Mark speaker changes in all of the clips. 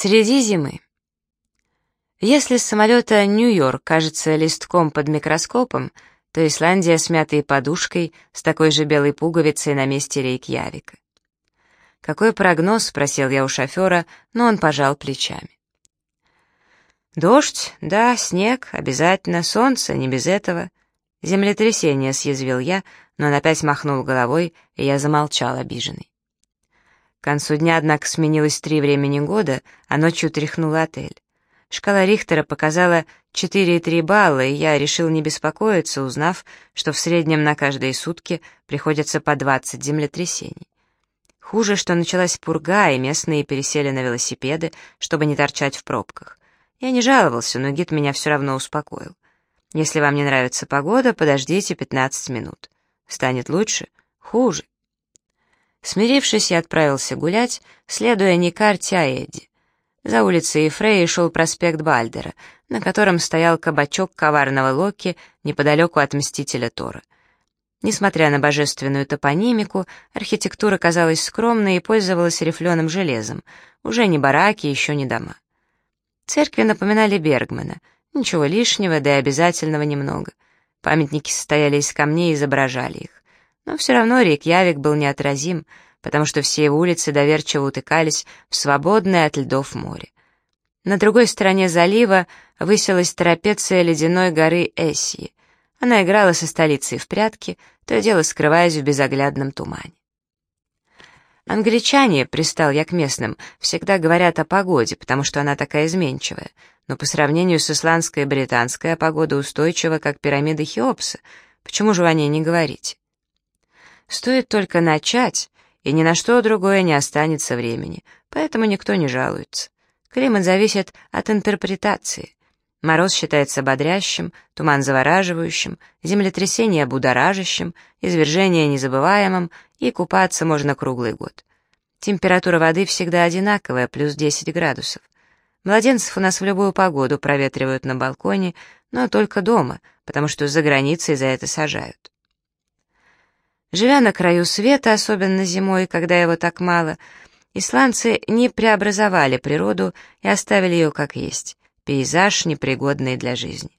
Speaker 1: Среди зимы. Если с самолета Нью-Йорк кажется листком под микроскопом, то Исландия с мятой подушкой с такой же белой пуговицей на месте Рейкьявика. «Какой прогноз?» — спросил я у шофера, но он пожал плечами. «Дождь, да, снег, обязательно, солнце, не без этого. Землетрясение», — съязвил я, но он опять махнул головой, и я замолчал обиженный. К концу дня, однако, сменилось три времени года, а ночью тряхнул отель. Шкала Рихтера показала 4,3 балла, и я решил не беспокоиться, узнав, что в среднем на каждые сутки приходится по 20 землетрясений. Хуже, что началась пурга, и местные пересели на велосипеды, чтобы не торчать в пробках. Я не жаловался, но гид меня все равно успокоил. Если вам не нравится погода, подождите 15 минут. Станет лучше? Хуже. Смирившись, я отправился гулять, следуя не карте, а Эдди. За улицей Ефреи шел проспект Бальдера, на котором стоял кабачок коварного Локи неподалеку от Мстителя Тора. Несмотря на божественную топонимику, архитектура казалась скромной и пользовалась рифленым железом. Уже не бараки, еще не дома. Церкви напоминали Бергмана. Ничего лишнего, да и обязательного немного. Памятники состояли из камней и изображали их. Но все равно Рейкьявик был неотразим, потому что все его улицы доверчиво утыкались в свободное от льдов море. На другой стороне залива высилась трапеция ледяной горы Эссии. Она играла со столицей в прятки, то и дело скрываясь в безоглядном тумане. Англичане, пристал я к местным, всегда говорят о погоде, потому что она такая изменчивая, но по сравнению с исландской и британской погода устойчива, как пирамиды Хеопса. Почему же вы о ней не говорите? Стоит только начать, и ни на что другое не останется времени, поэтому никто не жалуется. Климат зависит от интерпретации. Мороз считается бодрящим, туман завораживающим, землетрясение будоражащим, извержение незабываемым, и купаться можно круглый год. Температура воды всегда одинаковая, плюс 10 градусов. Младенцев у нас в любую погоду проветривают на балконе, но только дома, потому что за границей за это сажают. Живя на краю света, особенно зимой, когда его так мало, исландцы не преобразовали природу и оставили ее как есть, пейзаж, непригодный для жизни.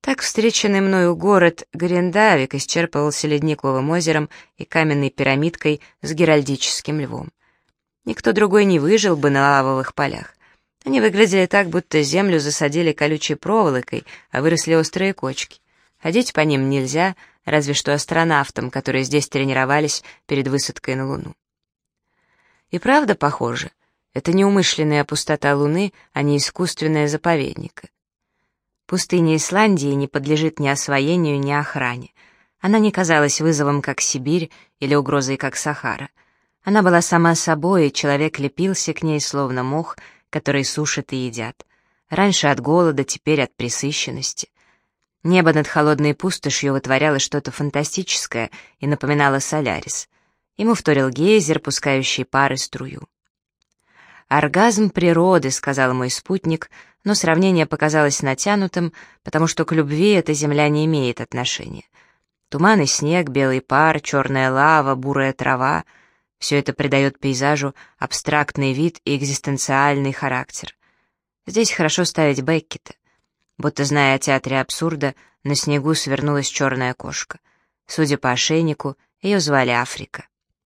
Speaker 1: Так встреченный мною город Гриндавик исчерпывался ледниковым озером и каменной пирамидкой с геральдическим львом. Никто другой не выжил бы на лавовых полях. Они выглядели так, будто землю засадили колючей проволокой, а выросли острые кочки. Ходить по ним нельзя, разве что астронавтам, которые здесь тренировались перед высадкой на Луну. И правда похоже, это неумышленная пустота Луны, а не искусственная заповедника. Пустыня Исландии не подлежит ни освоению, ни охране. Она не казалась вызовом, как Сибирь, или угрозой, как Сахара. Она была сама собой, и человек лепился к ней, словно мох, который сушат и едят. Раньше от голода, теперь от пресыщенности. Небо над холодной пустошью вытворяло что-то фантастическое и напоминало Солярис. Ему вторил гейзер, пускающий пар и струю. «Оргазм природы», — сказал мой спутник, но сравнение показалось натянутым, потому что к любви эта земля не имеет отношения. Туман и снег, белый пар, черная лава, бурая трава — все это придает пейзажу абстрактный вид и экзистенциальный характер. Здесь хорошо ставить Беккета — Будто зная о театре абсурда, на снегу свернулась черная кошка. Судя по ошейнику, ее звали Африка.